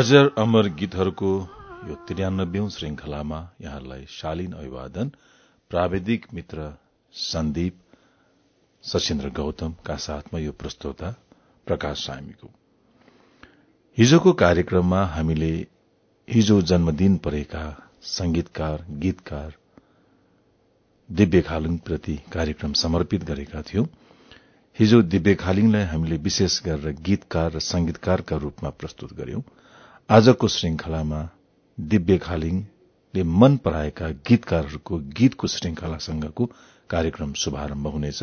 अजर अमर गीतहरूको यो त्रियानब्बे श्रृंखलामा यहाँहरूलाई शालीन अभिवादन प्राविधिक मित्र सन्दीप सशिन्द्र गौतमका साथमा यो प्रस्तोता प्रकाश सामीको। हिजोको कार्यक्रममा हामीले हिजो जन्मदिन परेका संगीतकार गीतकार दिव्य खालुङप्रति कार्यक्रम समर्पित गरेका थियौं। हिजो दिव्य खालिङलाई हामीले विशेष गरेर गीतकार र संगीतकारका रूपमा प्रस्तुत गर्यौं। आजको श्रृंखलामा दिव्य खालिङले मन पराएका गीतकारहरूको गीतको श्रृंखलासँगको कार्यक्रम शुभारम्भ हुनेछ।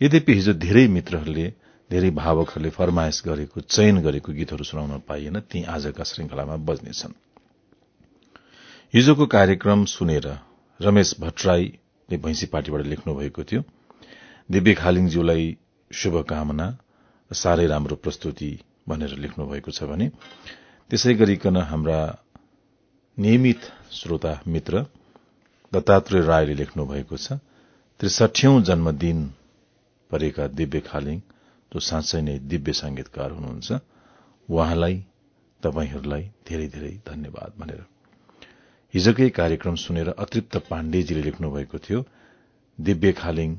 यद्यपि हिजो धेरै मित्रहरूले धेरै भावकहरूले फरमाइश गरेको चयन गरेको गीतहरू सुनाउन पाइएन ती आजका श्रृंखलामा बज्नेछन्। हिजोको कार्यक्रम सुनेर रमेश भट्टराईले भैंसी पार्टीबाट लेख्नु भएको थियो दिव्य खालिङज्यूलाई शुभकामना साह्रै राम्रो प्रस्तुति भनेर लेख्नु भएको छ भने त्यसै गरिकन हाम्रा नियमित श्रोता मित्र दत्तात्रेय रायले लेख्नु भएको छ त्रिसठौं जन्मदिन परेका दिव्य खालिङ जो साँच्चै नै दिव्य संगीतकार हुनुहुन्छ उहाँलाई तपाईहरूलाई धेरै धेरै धन्यवाद भनेर। हिजोकै कार्यक्रम सुनेर अतृप्त पाण्डेजीले लेख्नु भएको थियो दिव्य खालिङ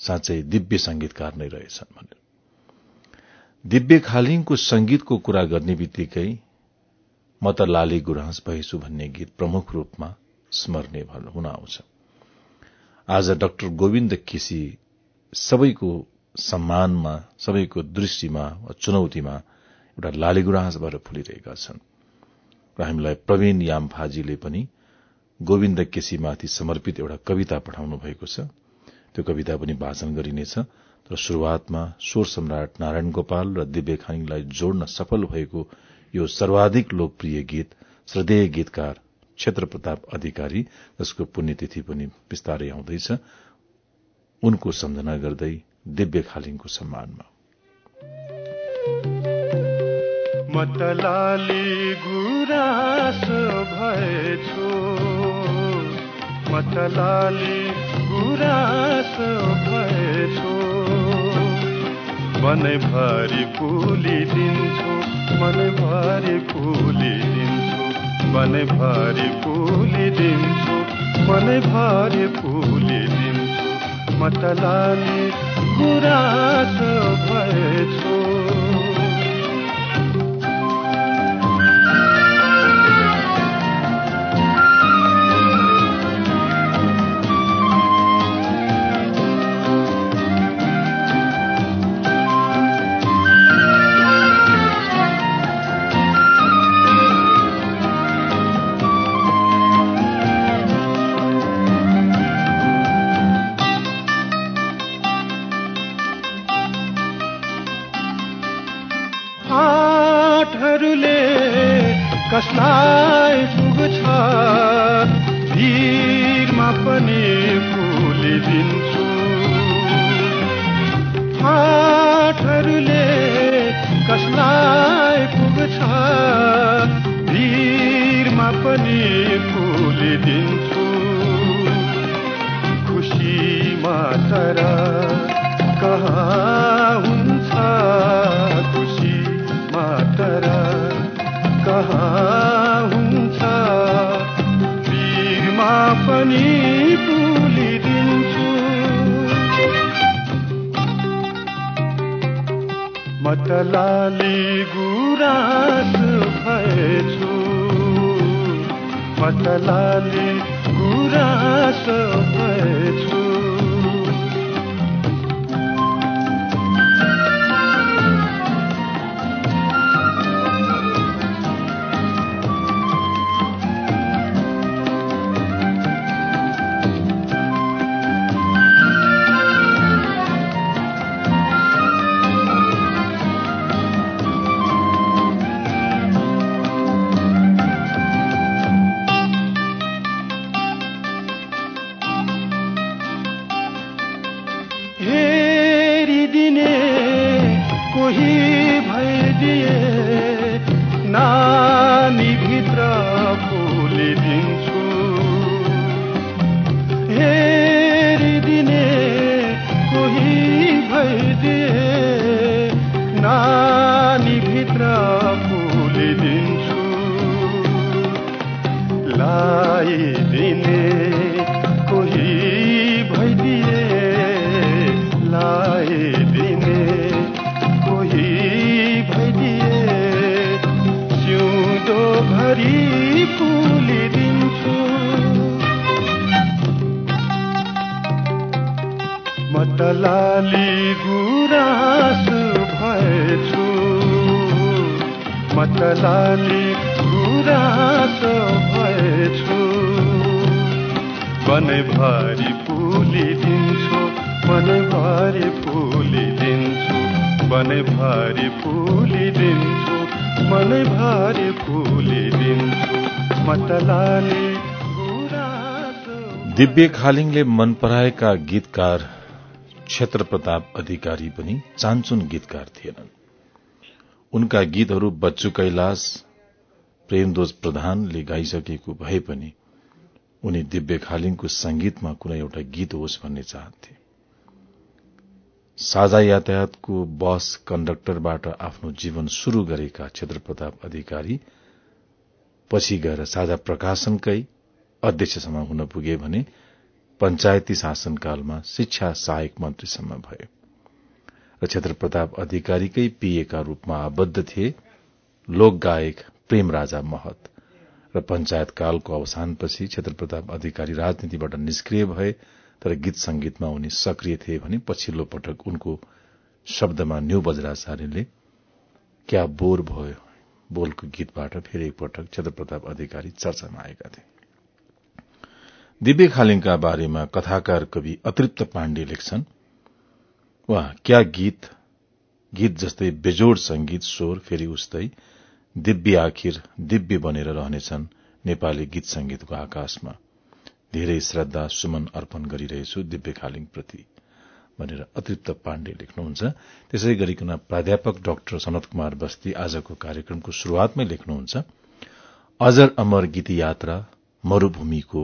साँच्चै दिव्य संगीतकार नै रहेछन् भनेर। दिव्य खालिङको संगीतको कुरा गर्ने बित्तिकै म त लाली गुराँस भएछु भन्ने गीत प्रमुख रूपमा स्मर्ने हुन आउँछ। आज डाक्टर गोविन्द केसी सबैको सम्मानमा सबैको दृष्टिमा चुनौतीमा एउटा लाली गुराँस भएर फुलिरहेका छन्। र हामीलाई प्रवीण यामफाजीले पनि गोविन्द केसीमाथि समर्पित एउटा कविता पठाउनु भएको छ। त्यो कविता पनि वाचन गरिनेछ। र शुरूआतमा स्वर सम्राट नारायण गोपाल र दिव्य खानिङलाई जोड्न सफल भएको यो सर्वाधिक लोकप्रिय गीत श्रद्धेय गीतकार क्षेत्र प्रताप अधिकारी जसको पुण्यतिथि पनि विस्तारै आउँदैछ। उनको सम्झना गर्दै दिव्य खालिङको सम्मानमा। मतलाली गुरास भएछु। मतलाली गुरास भएछु। मनैभरि फुलिदिन्छु मनैभरि फुलिदिन्छु मनैभरि फुलिदिन्छु मनैभरि फुलिदिन्छु मतलाली गुरास भएछु। कसलाई पुग्छ भिरमा पनि फुलिदिन्छु। हाटहरूले कसलाई पुग्छ भिरमा पनि फुलिदिन्छु। मतलाली गुरास भएछु। गुरास दिव्य खालिङले मन पराएका गीतकार क्षेत्र प्रताप अधिकारी पनि चान्चुन गीतकार थिएनन्। उनका गीतहरू बच्चु कैलाश प्रेमदोज प्रधानले गाइसकेको भए पनि उनी दिव्य खालिङको संगीतमा कुनै एउटा गीत होस् भन्ने चाहन्थे। साझा यातायातको बस कण्डक्टरबाट आफ्नो जीवन शुरू गरेका क्षेत्र प्रताप अधिकारी पछि गएर साझा प्रकाशनकै अध्यक्षसम्म हुन पुगे भने पञ्चायती शासनकालमा शिक्षा सहायक मन्त्रीसम्म भए। र क्षेत्र प्रताप अधिकारीकै पीएका रूपमा आबद्ध थिए लोक गायक प्रेम राजा महत र पञ्चायत कालको अवसानपछि क्षेत्र प्रताप अधिकारी राजनीतिबाट निष्क्रिय भए तर गीत संगीतमा उनी सक्रिय थिए भने पछिल्लो पटक उनको शब्दमा न्यू बज्राचार्यले क्या बोर भयो? बोलको गीतबाट फेरि एकपटक क्षेत्र प्रताप अधिकारी चर्चामा आएका थिए। दिव्य खालिङका बारेमा कथाकार कवि अतृप्त पाण्डे लेख्छन्। वा क्या गीत? गीत जस्तै बेजोड संगीत स्वर फेरि उस्तै दिव्य आखिर दिव्य बनेर रहनेछन् नेपाली गीत संगीतको आकाशमा। धेरै श्रद्धा सुमन अर्पण गरिरहेछु दिव्य खालिङ प्रति भनेर अतृप्त पाण्डे लेख्नुहुन्छ। त्यसै गरिकन प्राध्यापक डाक्टर सनत कुमार बस्ती आजको कार्यक्रमको शुरूआतमै लेख्नुहुन्छ। अजर अमर गीत यात्रा मरूभूमिको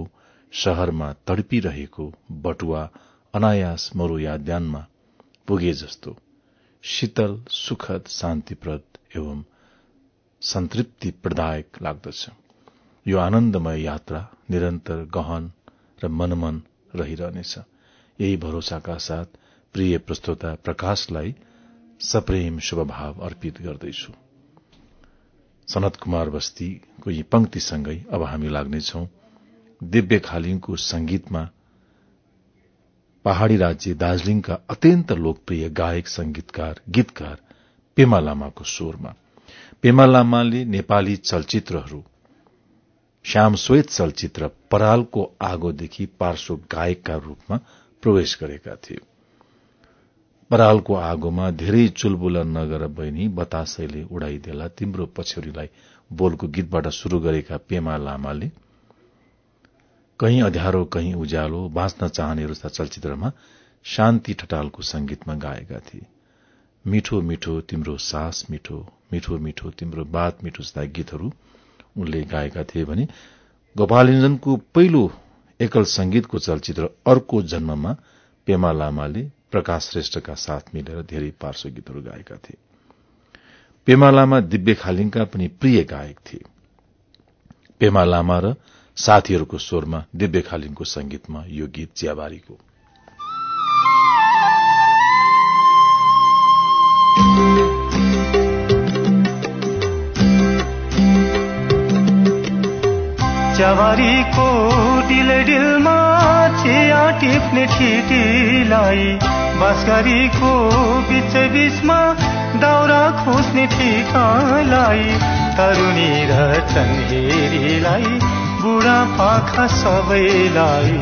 शहरमा तडपिरहेको बटुवा अनायास मरू याद्यानमा पुगे जस्तो। शीतल सुखद शान्तिप्रद एवं सन्तृप्ति प्रदायक लाग्दछ। यो आनन्दमय यात्रा निरन्तर गहन र मनमन रहिरहनेछ। यही भरोसाका साथ प्रिय प्रस्तोता प्रकाशलाई सप्रेम शुभभाव अर्पित गर्दैछु। सनत कुमार बस्तीको यी पंक्तिसँगै अब हामी लाग्नेछौं दिव्य खालिङको संगीतमा पहाड़ी राज्य दार्जीलिङका अत्यन्त लोकप्रिय गायक संगीतकार गीतकार पेमा लामाको स्वरमा। पेमा लामाले नेपाली चलचित्रहरू श्याम श्वेत चलचित्र परालको आगोदेखि पार्श्व गायकका रूपमा प्रवेश गरेका थिए। परालको आगोमा धेरै चुलबुल नगर बहिनी बतासैले उडाइदेला तिम्रो पछ्यौरीलाई बोलको गीतबाट शुरू गरेका पेमा लामाले कहीँ अध्यारो कहीँ उज्यालो बाँच्न चाहने जस्ता चलचित्रमा शान्ति ठटालको संगीतमा गाएका थिए। मिठो मिठो तिम्रो सास मिठो मिठो मिठो तिम्रो बात मिठो जस्ता गीतहरू उनले गाएका थिए भने गोपालञ्जनको पहिलो एकल संगीतको चलचित्र अर्को जन्ममा पेमा लामाले प्रकाश श्रेष्ठका साथ मिलेर धेरै पार्श्व गीतहरू गाएका थिए। पेमा लामा दिव्य खालिङका पनि प्रिय गायक थिए। पेमा लामा र साथीहरूको स्वरमा दिव्य खालिङको संगीतमा यो गीत चियाबारीको च्याबारीको डिलमा चिया टिप्ने ठिटीलाई बाँसगारीको बिच बिचमा दाउरा खोज्ने ठिकालाई तरुणी र चन्हेरीलाई बुढा पाखा सबैलाई।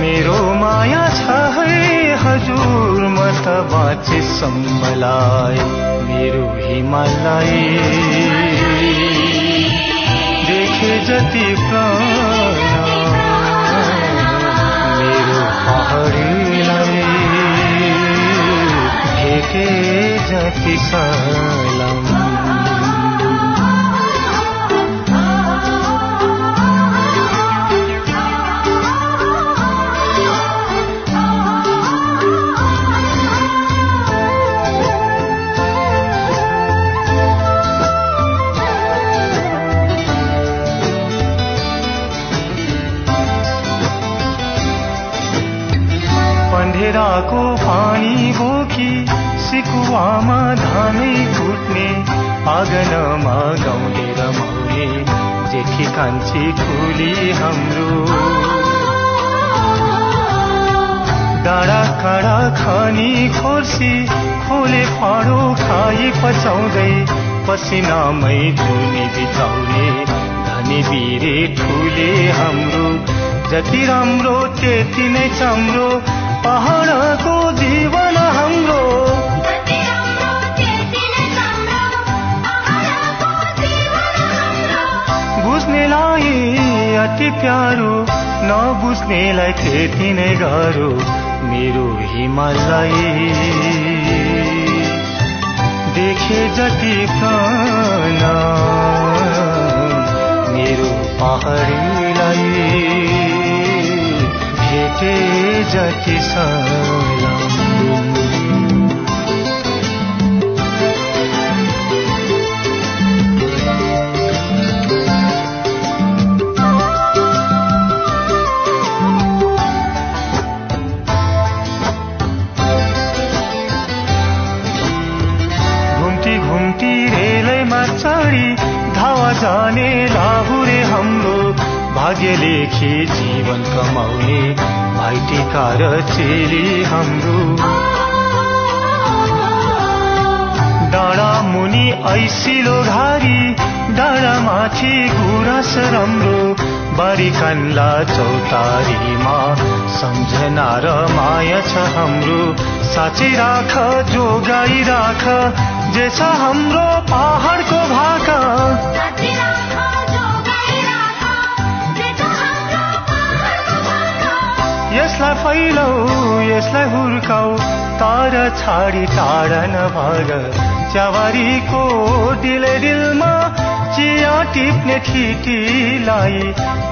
मेरो माया छ है हजुर म त बाँचे सम्मलाई मेरो हिमाललाई। देखे जति प्राण। मेरो पहाडीलाई भेटे जति सलाम। आँगनमा रमाउने जेठी कान्छी ठुली हाम्रो। डाँडा काँडा खानी खोर्सी खोले फाँडो खाई पचाउँदै पसिनामै जुनी बिताउने धनी बिरे ठुले हाम्रो। जति राम्रो त्यति नै चम्रो पहाडको जीवन बुझ्नेलाई अति प्यारो नबुझ्नेलाई त्यति नै गाह्रो मेरो हिमालय। देखे जति प्राण मेरो पहाडीलाई भेटे जति सलाम जाने लाहुरे हाम्रो भाग्य लेखी जीवन कमाउने भाइटिका र चेली हाम्रो। डाँडा मुनि ऐसिलो घारी डाँडा माथि गुराँस राम्रो बारी कान्ला चौतारीमा सम्झना र माया छ हाम्रो। साँची राख जोगाई राख जे छ हाम्रो पहाडको भाका यसलाई फैलाउ यसलाई हुर्काउ तार छाडी टाढा नभाग। च्यावारीको डिले डिलमा चिया टिप्ने ठिटीलाई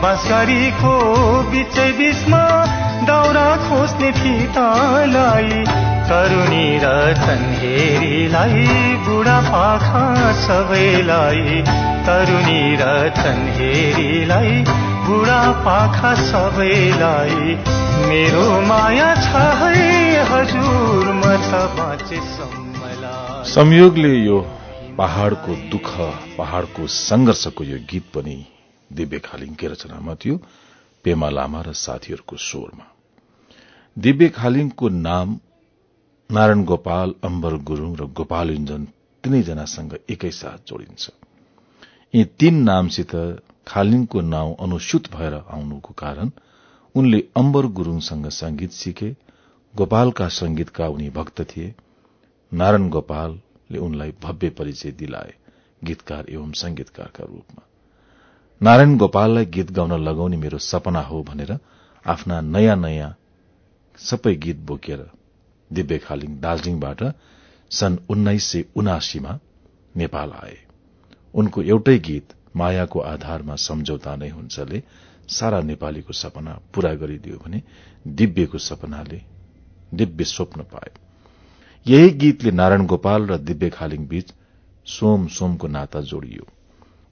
बाँसगारीको बिचै बिचमा दाउरा खोज्ने फितालाई तरुणी र तन्हेरीलाई बुढा पाखा सबैलाई तरुणी र तन्हेरीलाई बुढा पाखा सबैलाई मेरो माया छ है हजुर म त बाँचे सम्मलाई संयोगले यो पहाड़को दुःख पहाड़को संघर्षको यो गीत पनि दिव्य खालिङकै रचनामा थियो पेमा लामा र साथीहरूको स्वरमा। दिव्य खालिङको नाम नारायण गोपाल अम्बर गुरूङ र गोपाल इन्जन तीनैजनासँग एकैसाथ जोडिन्छ। यी तीन नामसित खालिङको नाउँ अनुसूत भएर आउनुको कारण उनले अम्बर गुरूङसँग संगीत सिके गोपालका संगीतका उनी भक्त थिए नारायण गोपालले उनलाई भव्य परिचय दिलाए गीतकार एवं संगीतकारका रूपमा। नारायण गोपाललाई गीत गाउन लगाउने मेरो सपना हो भनेर आफ्ना नयाँ नयाँ सबै गीत बोकेर दिव्य खालिङ दार्जीलिङबाट सन् उन्नाइस सय उनासीमा नेपाल आए। उनको एउटै गीत मायाको आधारमा सम्झौता नै हुन्छले सारा नेपालीको सपना पूरा गरिदियो भने दिव्यको सपनाले दिव्य स्वप्न पाए यही गीतले नारायण गोपाल र दिव्य खालिङ बीच सोम सोमको नाता जोडियो।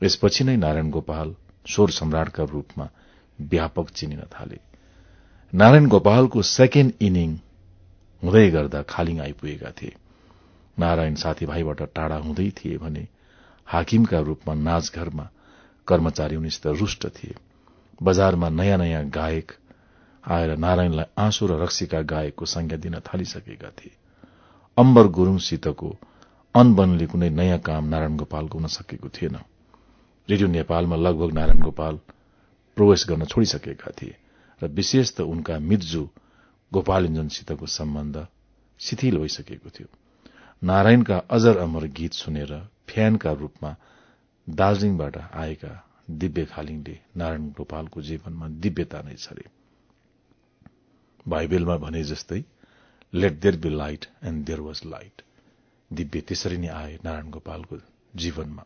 यसपछि नै नारायण गोपाल स्वर सम्राटका रूपमा व्यापक चिनिन थाले। नारायण गोपालको सेकेण्ड इनिङ हुँदै गर्दा खालिङ आइपुगेका थिए। नारायण साथीभाइबाट टाढा हुँदै थिए भने हाकिमका रूपमा नाचघरमा कर्मचारी उनीसित रुष्ट थिए। बजारमा नयाँ नयाँ गायक आएर नारायणलाई आँसु र रक्सीका गायकको संज्ञा दिन थालिसकेका थिए। अम्बर गुरूङसितको अनबनले कुनै नयाँ काम नारायण गोपालको हुन सकेको थिएन। रेडियो नेपालमा लगभग नारायण गोपाल प्रवेश गर्न छोडिसकेका थिए र विशेष त उनका मिर्जु गोपाल इन्जनसितको सम्बन्ध शिथिल भइसकेको थियो। नारायणका अजर अमर गीत सुनेर फ्यानका रूपमा दार्जीलिङबाट आएका दिव्य खालिङले नारायण गोपालको जीवनमा दिव्यता नै छरे। बाइबेलमा भने जस्तै let there be light and there was light दिव्य त्यसरी नै आए नारायण गोपालको जीवनमा।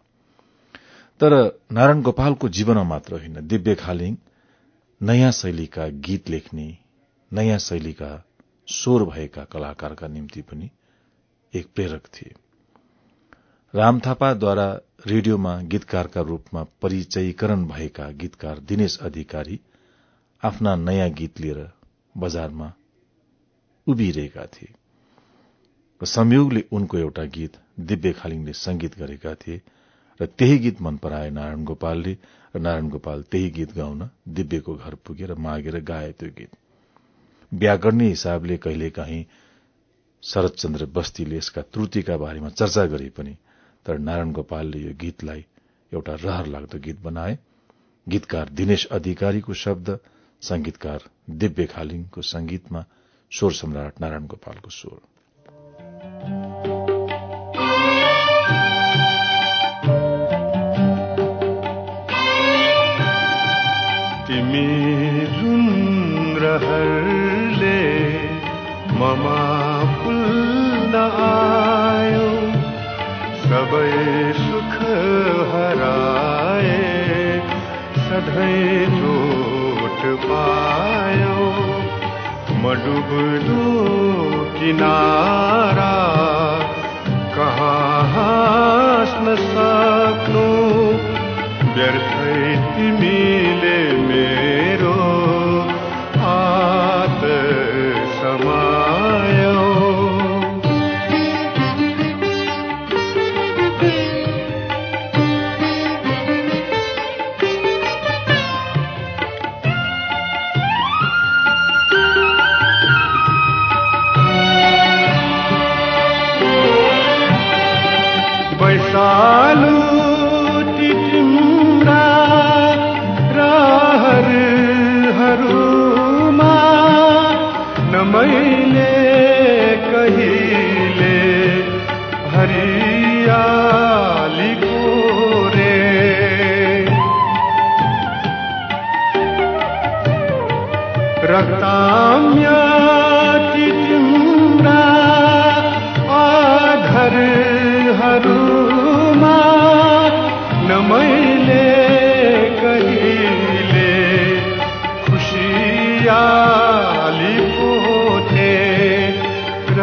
तर नारायण गोपालको जीवनमा मात्र होइन दिव्य खालिङ नयाँ शैलीका गीत लेख्ने नयाँ शैलीका स्वर भएका कलाकारका निम्ति पनि एक प्रेरक थिए। राम थापाद्वारा रेडियोमा गीतकारका रूपमा परिचयीकरण भएका गीतकार दिनेश अधिकारी आफ्ना नयाँ गीत लिएर बजारमा उभिरहेका थिए। संयोगले उनको एउटा गीत दिव्य खालिङले संगीत गरेका थिए र त्यही गीत मन पराए नारायण गोपालले र नारायण गोपाल त्यही गीत गाउन दिव्यको घर पुगेर मागेर गाए त्यो गीत। व्याकरणीय हिसाबले कहिलेकाहीँ शरदचन्द्र बस्तीले यसका त्रुटिका बारेमा चर्चा गरे पनि तर नारायण गोपालले यो गीतलाई एउटा रहर लाग्दो गीत बनाए। गीतकार दिनेश अधिकारीको शब्द संगीतकार दिव्य खालिङको संगीतमा स्वर सम्राट नारायण गोपालको स्वर रहरले ममा फुल्न आयो सबै सुख हराए सधैँ चोट पायो। म डुब्दो किनारा कहाँ हाँस्न सक्नु व्यर्थै तिमीले मेरो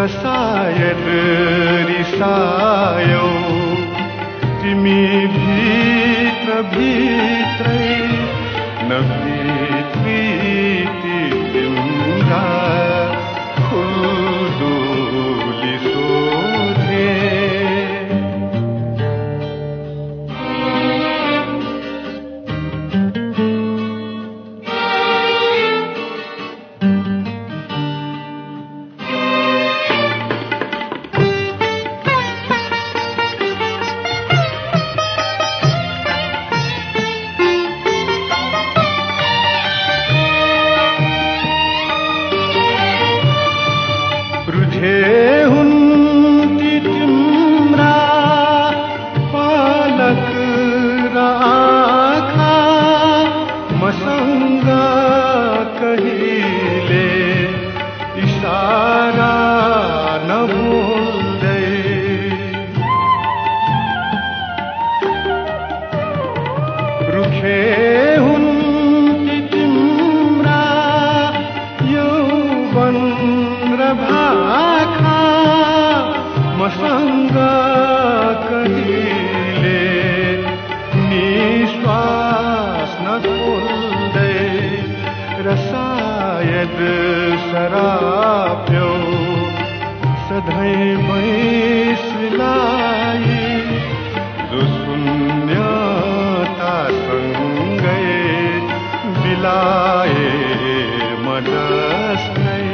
र सायद रिसायौ तिमी भित्र भित्रै नभित्री सराप्यौ सधैँ बैसलाई जो शून्यतासँगै बिलाए मदस्नै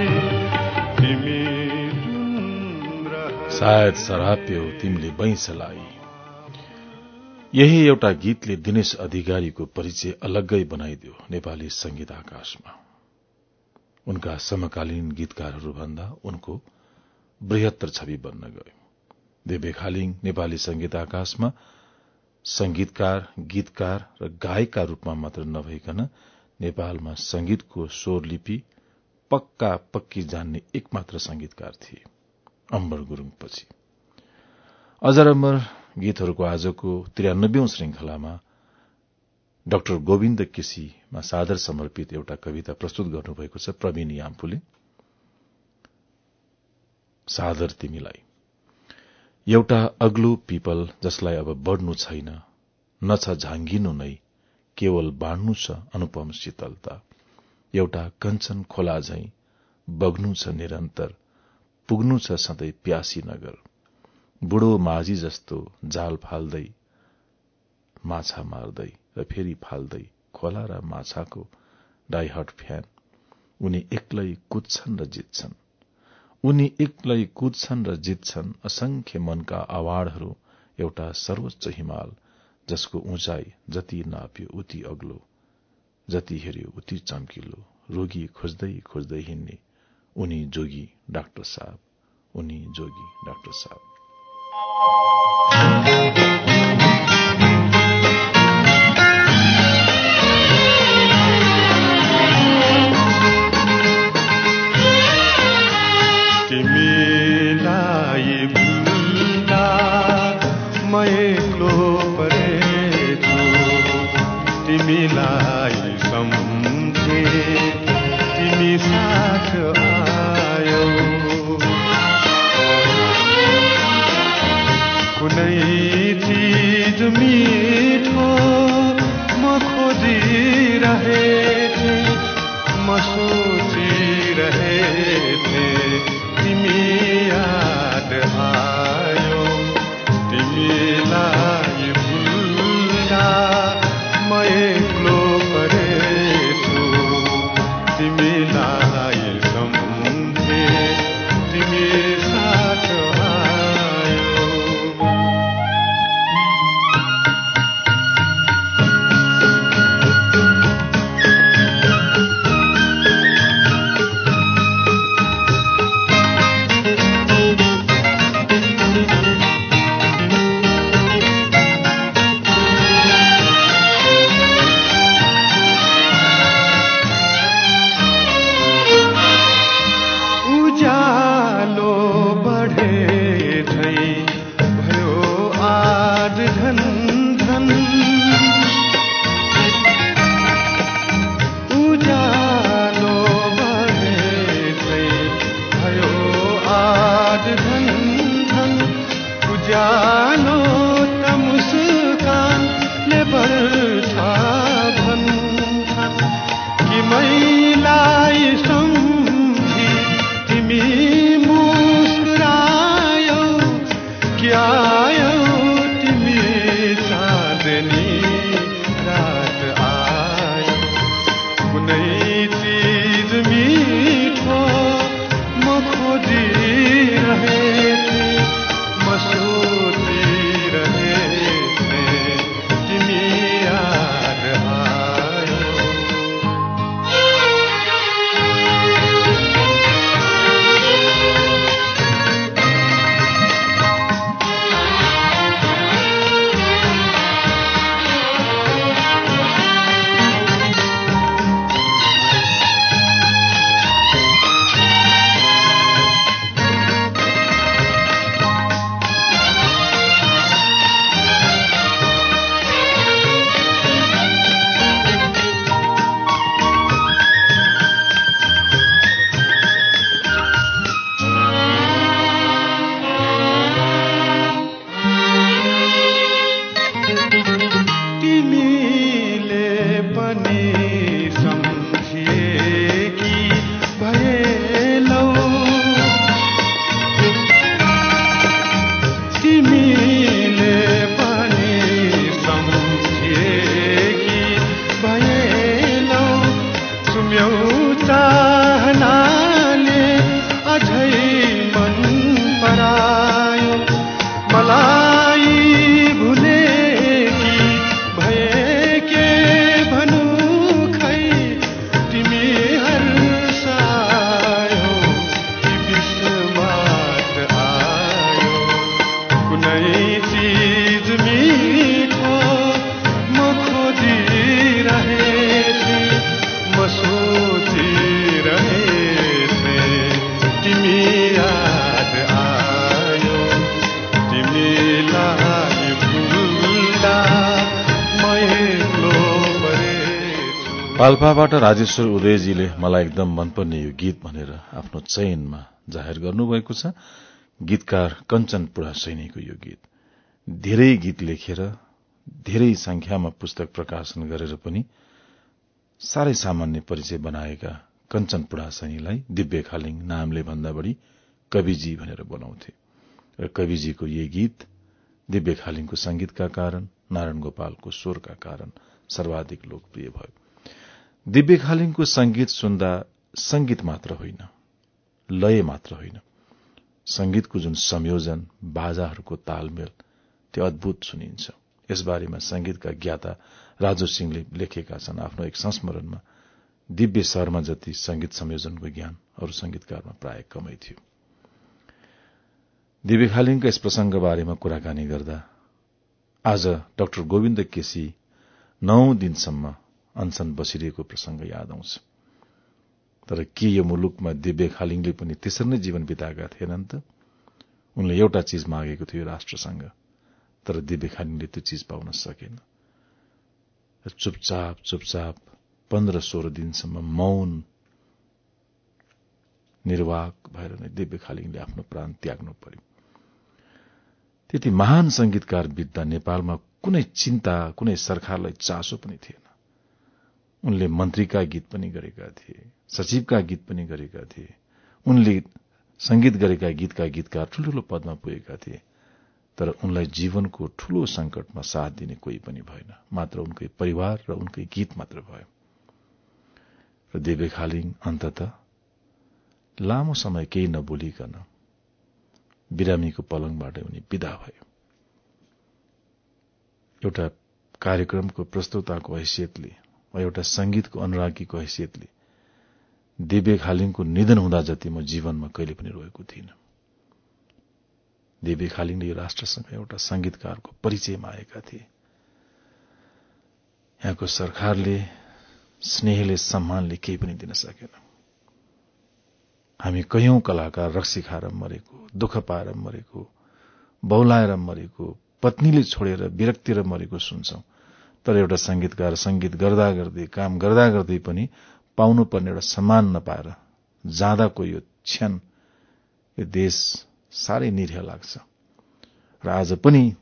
तिमी सायद सराप्यो तिमीले बैंसलाई। यही एउटा गीतले दिनेश अधिकारीको परिचय अलग्गै बनाइदियो नेपाली संगीत आकाशमा। उनका समकालीन गीतकारहरूभन्दा उनको बृहत्तर छवि बन्न गयो। देवे खालिङ नेपाली संगीत आकाशमा संगीतकार गीतकार र गायकका रूपमा मात्र नभइकन नेपालमा संगीतको स्वर लिपि पक्का पक्की जान्ने एकमात्र संगीतकार थिए। अम्बर गुरूङपछि। अजर अमर गीतहरूको आजको त्रियानब्बे श्रृंखलामा डाक्टर गोविन्द केसीमा सादर समर्पित एउटा कविता प्रस्तुत गर्नुभएको छ प्रवीण याम्फुले सादर तिमीलाई। एउटा अग्लो पिपल जसलाई अब बढ्नु छैन न छ झाङ्गिनु नै केवल बाँड्नु छ अनुपम शीतलता। एउटा कञ्चन खोला झैं बग्नु छ निरन्तर पुग्नु छ सधैँ प्यासी नगर। बुढो माझी जस्तो जाल फाल्दै माछा मार्दै। र फेरि फाल्दै खोला र माछाको डाइहट फ्यान। उनी एक्लै कुद्छन् र जित्छन्। उनी एक्लै कुद्छन् र जित्छन् असंख्य मनका आवाडहरू एउटा सर्वोच्च हिमाल जसको उचाइ जति नाप्यो उति अग्लो जति हेऱ्यो उति चम्किलो रोगी खोज्दै खोज्दै हिँड्ने। उनी जोगी डाक्टर साहब उनी जोगी डाक्टर साहब। पाल्पाबाट राजेश्वर उदयजीले मलाई एकदम मनपर्ने यो गीत भनेर आफ्नो चयनमा जाहेर गर्नुभएको छ। गीतकार कञ्चन पुरा सैनीको यो गीत। धेरै गीत लेखेर धेरै संख्यामा पुस्तक प्रकाशन गरेर पनि साह्रै सामान्य परिचय बनाएका कञ्चन पुडा सैनीलाई दिव्य खालिङ नामले भन्दा बढ़ी कविजी भनेर बोलाउँथे र कविजीको यही गीत दिव्य खालिङको संगीतका कारण नारायण गोपालको स्वरका कारण सर्वाधिक लोकप्रिय भयो। दिव्य खालिङको संगीत सुन्दा संगीत मात्र होइन लय मात्र होइन। संगीतको जुन संयोजन बाजाहरूको तालमेल त्यो अद्भुत सुनिन्छ। यसबारेमा संगीतका ज्ञाता राजु सिंहले लेखेका छन् आफ्नो एक संस्मरणमा दिव्य शर्मा जति संगीत संयोजनको ज्ञान अरू संगीतकारमा प्राय कमै थियो। दिव्य खालिङका यस प्रसंग बारेमा कुराकानी गर्दा आज डाक्टर गोविन्द केसी नौ दिनसम्म अनसन बसिरहेको प्रसंग याद आउँछ। तर के यो मुलुकमा दिव्य खालिङले पनि त्यसरी नै जीवन बिताएका थिएनन् त? उनले एउटा चीज मागेको थियो राष्ट्रसँग। तर दिव्य खालिङले त्यो चीज पाउन सकेन। चुपचाप चुपचाप पन्ध्र सोह्र दिनसम्म मौन निर्वाक भएर नै दिव्य खालिङले आफ्नो प्राण त्याग्नु पर्यो। त्यति महान संगीतकार बित्दा नेपालमा कुनै चिन्ता कुनै सरकारलाई चासो पनि थिएन। उनले मन्त्रीका गीत पनि गरेका थिए सचिवका गीत पनि गरेका थिए उनले संगीत गरेका गीतका गीतकार ठूल्ठूलो पदमा पुगेका थिए तर उनलाई जीवनको ठूलो संकटमा साथ दिने कोही पनि भएन मात्र उनकै परिवार र उनकै गीत मात्र भयो। र देवे खालिङ अन्तत लामो समय केही नबोलिकन बिरामीको पलङबाट उनी विदा भयो एउटा कार्यक्रमको प्रस्तुताको हैसियतले वा एउटा संगीतको अनुरागीको हैसियतले दिव्य खालिङको निधन हुँदा जति म जीवनमा कहिले पनि रोएको थिइनँ। देवी खालिङले यो राष्ट्रसँग एउटा संगीतकारको परिचयमा आएका थिए। यहाँको सरकारले स्नेहले सम्मानले केही पनि दिन सकेन। हामी कैयौं कलाकार रक्सी खाएर मरेको दुःख पाएर मरेको बौलाएर मरेको पत्नीले छोडेर विरक्तिर मरेको सुन्छौं। तर एउटा संगीतकार संगीत गर्दा गर्दै काम गर्दा गर्दै पनि पाउनुपर्ने एउटा सम्मान नपाएर जाँदाको यो क्षण यो देश साह्रै निरीह लाग्छ। र आज पनि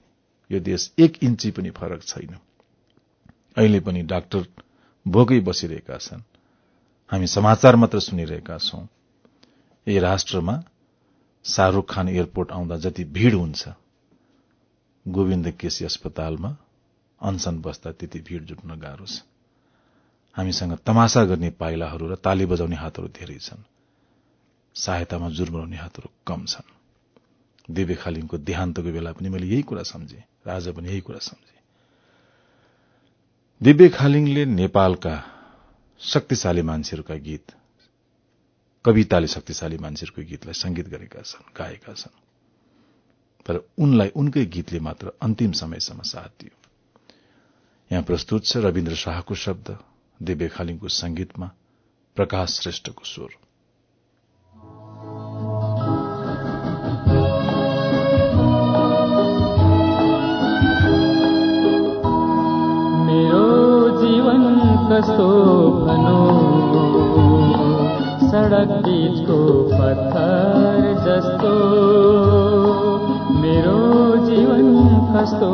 यो देश एक इन्ची पनि फरक छैन। अहिले पनि डाक्टर भोकै बसिरहेका छन्। हामी समाचार मात्र सुनिरहेका छौं। यही राष्ट्रमा शाहरुख खान एयरपोर्ट आउँदा जति भीड़ हुन्छ। गोविन्द केसी अस्पतालमा अनसन बस्दा त्यति भीड़ जुट्न गाह्रो छ हामीसँग तमासा गर्ने पाइलाहरू र ताली बजाउने हातहरू धेरै छन्। सहायतामा जुर्मराउने हातहरू कम छन्। दिव्य खालिङको देहान्तको बेला पनि मैले यही कुरा सम्झे। र आज पनि यही कुरा सम्झे। दिव्य खालिङले नेपालका शक्तिशाली मान्छेहरूका गीत कविताले शक्तिशाली मान्छेहरूको गीतलाई संगीत गरेका छन् गाएका छन्। तर उनलाई उनकै गीतले मात्र अन्तिम समयसम्म साथ दियो। यहाँ प्रस्तुत छ रविन्द्र शाहको शब्द दिव्य खालिङको संगीतमा प्रकाश श्रेष्ठको स्वर। मेरो जीवन कस्तो भनो? सडक बिचको पत्थर जस्तो। मेरो कस्तो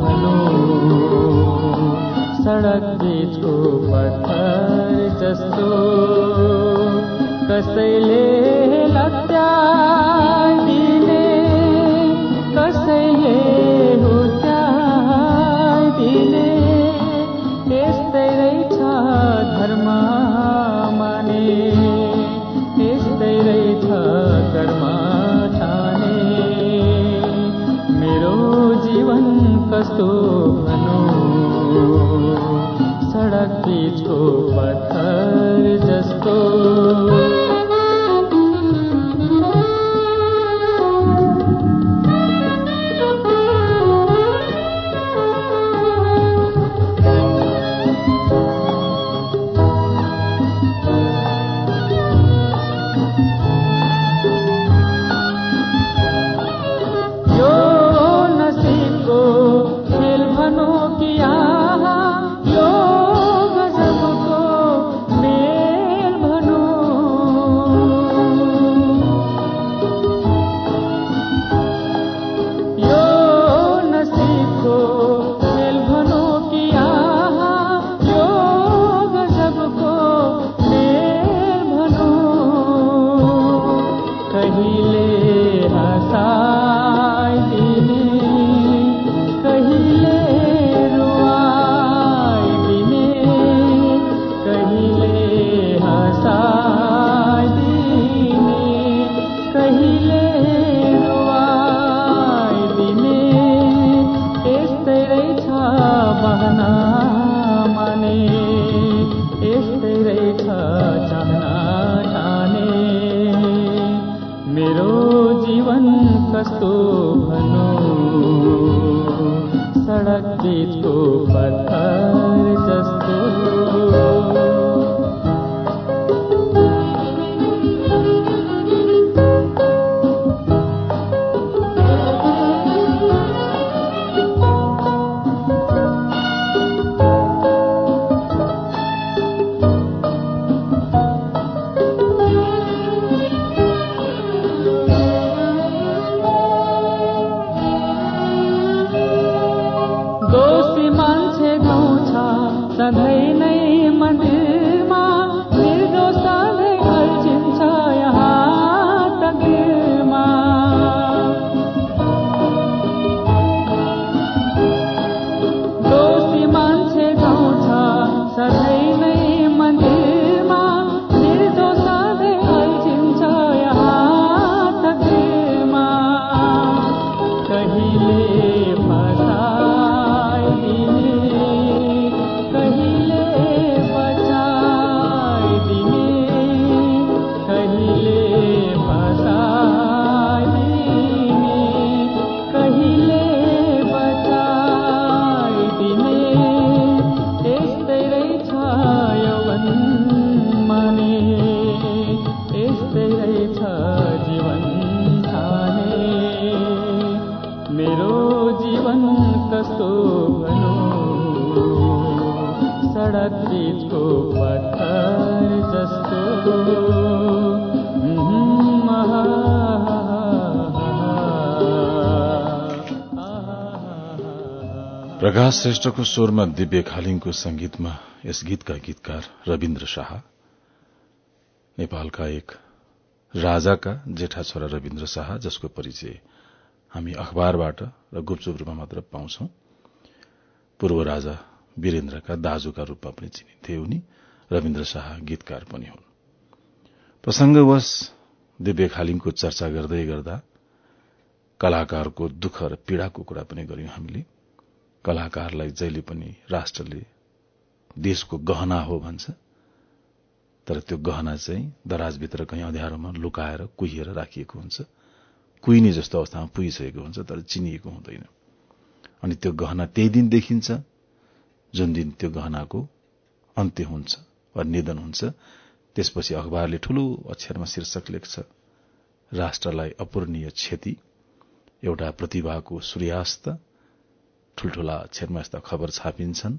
भनो। सडक बिचको पत्थर जस्तो। कसैले लत्याइदिने पत्थर जस्तो। प्रकाश श्रेष्ठको स्वरमा दिव्य खालिङको संगीतमा यस गीतका गीतकार रविन्द्र शाह नेपालका एक राजाका जेठा छोरा रविन्द्र शाह जसको परिचय हामी अखबारबाट र गुपचुप रूपमा मात्र पाउँछौ। पूर्व राजा वीरेन्द्रका दाजुका रूपमा पनि चिनिन्थे उनी। रविन्द्र शाह गीतकार पनि हुन्। प्रसंगवश दिव्य खालिङको चर्चा गर्दै गर्दा कलाकारको दुःख र पीड़ाको कुरा पनि गर्यौं हामीले। कलाकारलाई जहिले पनि राष्ट्रले देशको गहना हो भन्छ तर त्यो गहना चाहिँ दराजभित्र कहीँ अँध्यारोमा लुकाएर कुहिएर राखिएको हुन्छ। कुहिने जस्तो अवस्थामा पुगिसकेको हुन्छ तर चिनिएको हुँदैन। अनि त्यो गहना त्यही दिन देखिन्छ जुन दिन त्यो गहनाको अन्त्य हुन्छ वा निधन हुन्छ। त्यसपछि अखबारले ठूलो अक्षरमा शीर्षक लेख्छ राष्ट्रलाई अपूर्णीय क्षति एउटा प्रतिभाको सूर्यास्त ठूल्ठूला अक्षरमा यस्ता खबर छापिन्छन्।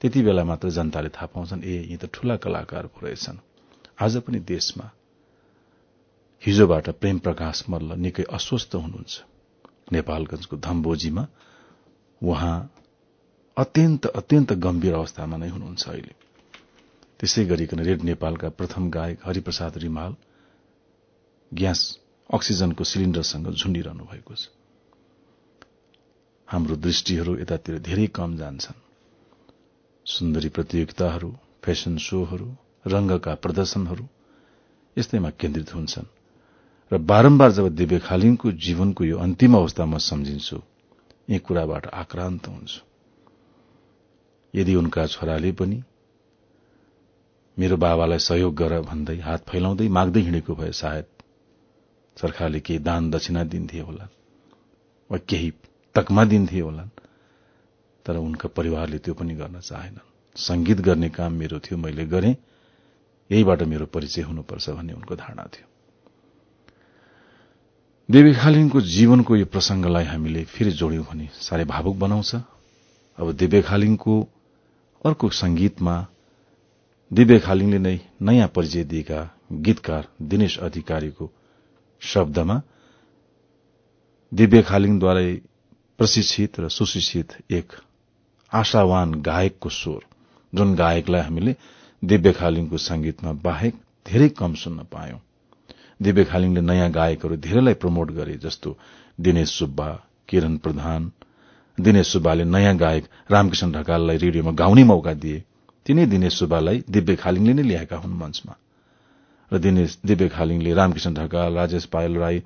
त्यति बेला मात्र जनताले थाहा पाउँछन् ए यी त ठूला कलाकार पो रहेछन्। आज पनि देशमा हिजोबाट प्रेम प्रकाश मल्ल निकै अस्वस्थ हुनुहुन्छ। नेपालगंजको धम्बोजीमा उहाँ अत्यन्त अत्यन्त गम्भीर अवस्थामा नै हुनुहुन्छ अहिले। त्यसै गरिकन रेड नेपालका प्रथम गायक हरिप्रसाद रिमाल ग्यास अक्सिजनको सिलिण्डरसँग झुण्डिरहनु भएको छ। हाम्रो दृष्टिहरू यतातिर धेरै कम जान्छन्। सुन्दरी प्रतियोगिताहरू फेसन शोहरू रंगका प्रदर्शनहरू यस्तैमा केन्द्रित हुन्छन्। र बारम्बार जब दिव्य खालिङको जीवनको यो अन्तिम अवस्थामा सम्झिन्छु यी कुराबाट आक्रान्त हुन्छु। यदि उनका छोराले पनि मेरो बाबालाई सहयोग गर भन्दै हात फैलाउँदै माग्दै हिँडेको भए सायद सरकारले केही दान दक्षिणा दिन्थे होला वा केही तकमा दिन्थे होलान्। तर उनका परिवारले त्यो पनि गर्न चाहेनन्। संगीत गर्ने काम मेरो थियो मैले गरेँ। यहीबाट मेरो परिचय हुनुपर्छ भन्ने उनको धारणा थियो। देवी खालिङको जीवनको यो प्रसंगलाई हामीले फेरि जोड्यौं भने साह्रै भावुक बनाउँछ। अब दिव्य खालिङको अर्को संगीतमा दिव्य खालिङले नै नयाँ परिचय दिएका गीतकार दिनेश अधिकारीको शब्दमा दिव्य खालिङद्वारा प्रशिक्षित र सुशिक्षित एक आशावान गायकको स्वर जुन गायकलाई हामीले दिव्य खालिङको संगीतमा बाहेक धेरै कम सुन्न पायौं। दिव्य खालिङले नयाँ गायकहरू धेरैलाई प्रमोट गरे जस्तो दिनेश सुब्बा किरण प्रधान। दिनेश सुब्बाले नयाँ गायक रामकृष्ण ढकाललाई रेडियोमा गाउने मौका दिए। तिनै दिनेश सुब्बालाई दिव्य खालिङले नै ल्याएका हुन् मञ्चमा। र दिनेश दिव्य खालिङले रामकृष्ण ढकाल राजेश पायल राई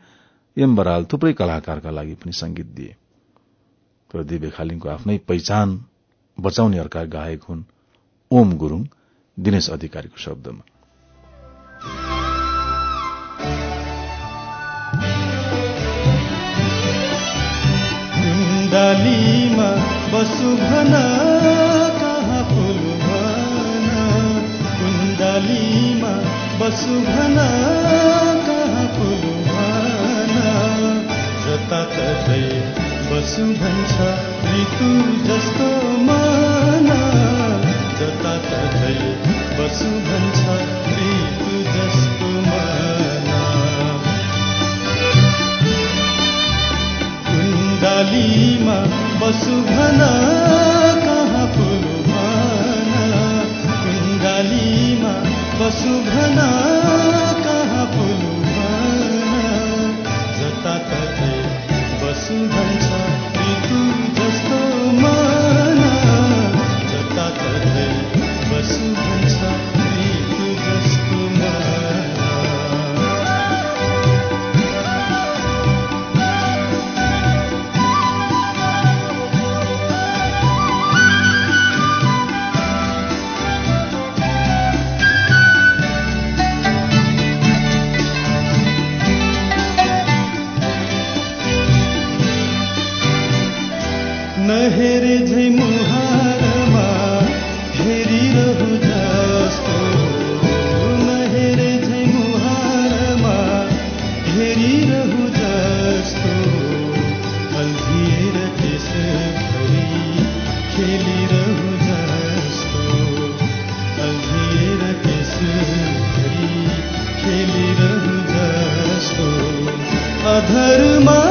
एम बराल थुप्रै कलाकारका लागि पनि संगीत दिए। तर दिव्य खालिङको आफ्नै पहिचान बचाउने अर्का गायक हुन् ओम गुरूङ दिनेश अधिकारीको शब्दमा। कुण्डलीमा बसु भन कहाँ फुल भन? कुण्डलीमा बसु भन कहाँ फुल भन? जताततै बसु भन्छ ऋतु जस्तो मन जताततै बसु भन्छ ऋतु जस्तो मन। कुण्डलीमा बसु भन कहाँ फुल भन कुण्डलीमा बसु भन बसु भन्छ ऋतु झै मुहारमा हेरिरहु जस्तो। नहेरे झै मुहारमा जस्तो। खेलिरहु जस्तो। अधरमा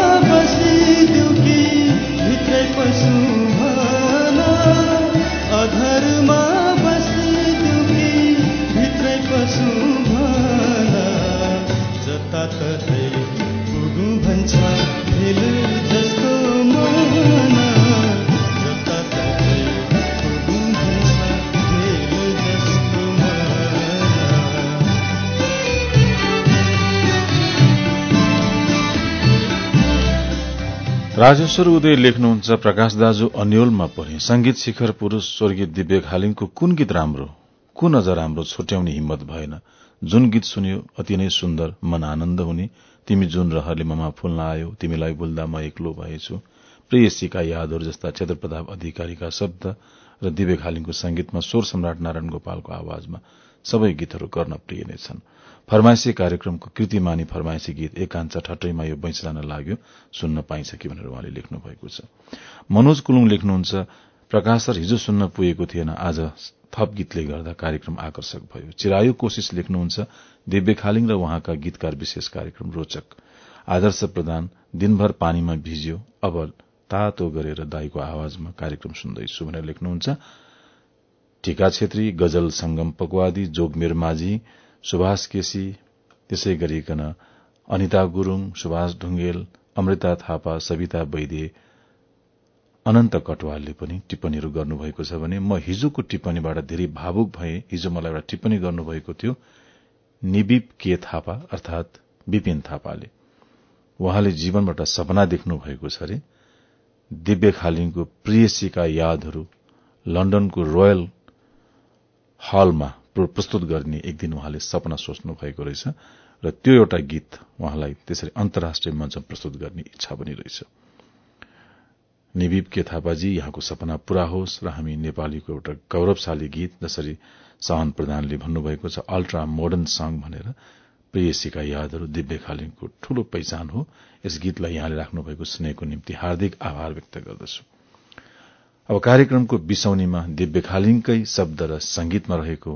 राजेश्वर उदय लेख्नुहुन्छ प्रकाश दाजु अन्यलमा पनि। संगीत शिखर पुरूष स्वर्गीय दिव्य खालिङको कुन गीत राम्रो कुन अझ राम्रो छुट्याउने हिम्मत भएन? जुन गीत सुन्यो अति नै सुन्दर मन आनन्द हुने। तिमी जुन रहरले ममा फुल्न आयो तिमीलाई बोल्दा म एक्लो भएछु। प्रेयसीका यादहरू जस्ता क्षेत्र प्रताप अधिकारीका शब्द र दिव्य खालिङको संगीतमा स्वर सम्राट नारायण गोपालको आवाजमा सबै गीतहरू गर्न प्रिय नै छन्। फरमाइशी कार्यक्रमको कृतिमानी फरमाइशी गीत एकान्त ठट्टैमा यो बैंस जान लाग्यो सुन्न पाइन्छ कि भनेर उहाँले लेख्नु भएको छ। मनोज कुलुङ लेख्नुहुन्छ प्रकाश सर हिजो सुन्न पुगेको थिएन आज थप गीतले गर्दा कार्यक्रम आकर्षक भयो। चिरायु कोशिश लेख्नुहुन्छ दिव्य खालिङ र उहाँका गीतकार विशेष कार्यक्रम रोचक। आदर्श प्रधान दिनभर पानीमा भिज्यो अब तातो गरेर दाईको आवाजमा कार्यक्रम सुन्दैछु भनेर लेख्नुहुन्छ। टीका छेत्री गजल संगम पकवादी जोगमेर माझी सुभाष केसी त्यसै गरिकन अनिता गुरूङ सुभाष ढुंगेल अमृता थापा सविता वैद्य अनन्त कटवालले पनि टिप्पणीहरू गर्नुभएको छ भने म हिजोको टिप्पणीबाट धेरै भावुक भए। हिजो मलाई एउटा टिप्पणी गर्नुभएको थियो निबिप के थापा अर्थात विपिन थापाले। उहाँले जीवनबाट सपना देख्नु भएको छ अरे दिव्य खालिङको प्रियसीका यादहरू लण्डनको रोयल हलमा प्रस्तुत गर्ने एक दिन उहाँले सपना सोच्नु भएको रहेछ र त्यो एउटा गीत उहाँलाई त्यसरी अन्तर्राष्ट्रिय मञ्चमा प्रस्तुत गर्ने इच्छा पनि रहेछ। निबिब के थापाजी यहाँको सपना पूरा होस् र हामी नेपालीको एउटा गौरवशाली गीत जसरी सहन प्रधानले भन्नुभएको छ अल्ट्रा मोडर्न सङ भनेर प्रेयसीका यादहरू दिव्य खालिङको ठूलो पहिचान हो। यस गीतलाई यहाँले राख्नुभएको स्नेहको निम्ति हार्दिक आभार व्यक्त गर्दछु। अब कार्यक्रमको बिसौनीमा दिव्य खालिङकै शब्द र संगीतमा रहेको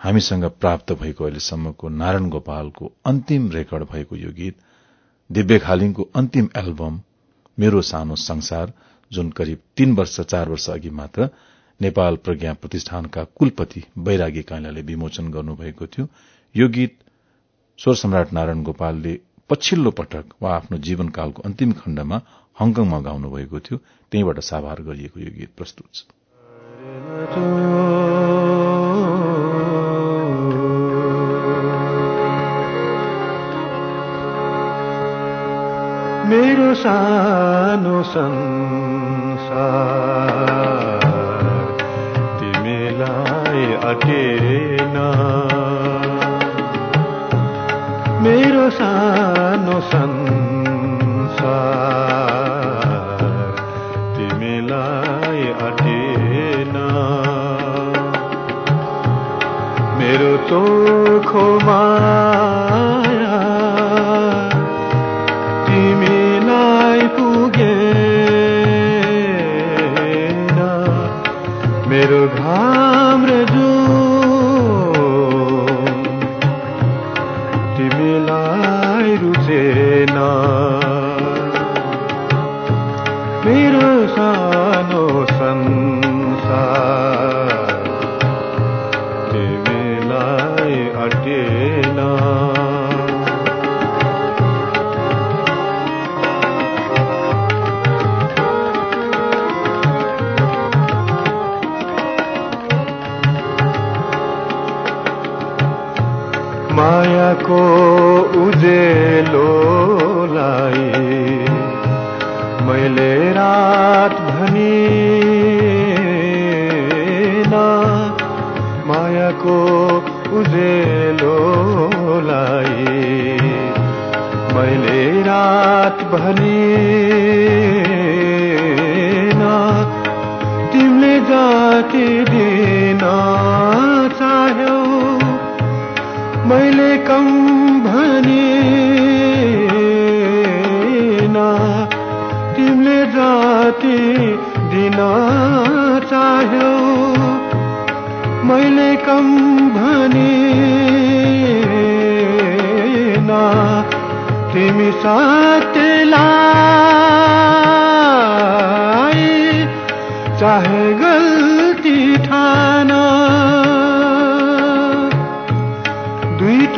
हामीसँग प्राप्त भएको अहिलेसम्मको नारायण गोपालको अन्तिम रेकर्ड भएको यो गीत दिव्य खालिङको अन्तिम एल्बम मेरो सानो संसार जुन करिब तीन वर्ष चार वर्ष अघि मात्र नेपाल प्रज्ञा प्रतिष्ठानका कुलपति बैरागी काइलाले विमोचन गर्नुभएको थियो। यो गीत स्वर सम्राट नारायण गोपालले पछिल्लो पटक वा आफ्नो जीवनकालको अन्तिम खण्डमा हङकङमा गाउनु भएको थियो। त्यहीबाट साभार गरिएको यो गीत प्रस्तुत छ। मेरो सानो संसार तिमीलाई अटेन मेरो सानो संसार तिमीलाई अटेन मेरो चोखो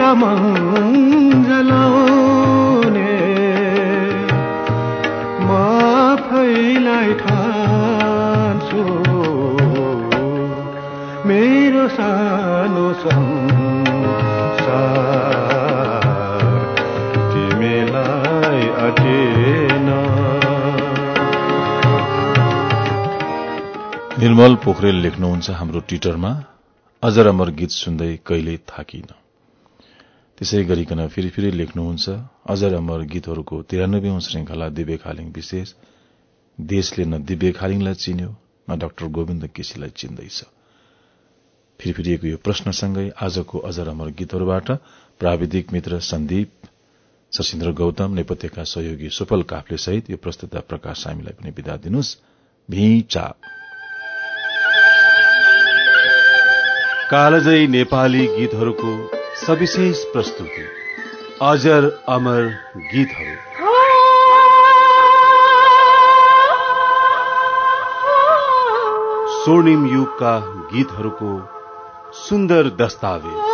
मन्जलाउने म आफैलाई ठान्छु। मेरो सानो संसार तिमीलाई अटेन। निर्मल पोखरेल लेख्नुहुन्छ हाम्रो ट्विटरमा। अजर अमर गीत सुन्दै कहिल्यै थाकिन। त्यसै गरिकन फेरि फेरि लेख्नुहुन्छ। अजर अमर गीतहरूको तिरानब्बे श्रृंखला दिव्य खालिङ विशेष। देशले न दिव्य खालिङलाई चिन्यो न डाक्टर गोविन्द केसीलाई चिन्दैछ। फेरि फेरिएको यो प्रश्नसँगै आजको अजर अमर गीतहरूबाट प्राविधिक मित्र सन्दीप सशिन्द्र गौतम नेपथ्यका सहयोगी सुफल काफले सहित यो प्रस्तुता प्रकाश सामीलाई पनि विदा दिनुहोस्। भिचा कालजयी नेपाली गीतहरूको सविशेष प्रस्तुति। अजर अमर गीतहरू। स्वर्णिम युगका गीतहरूको सुन्दर दस्तावेज।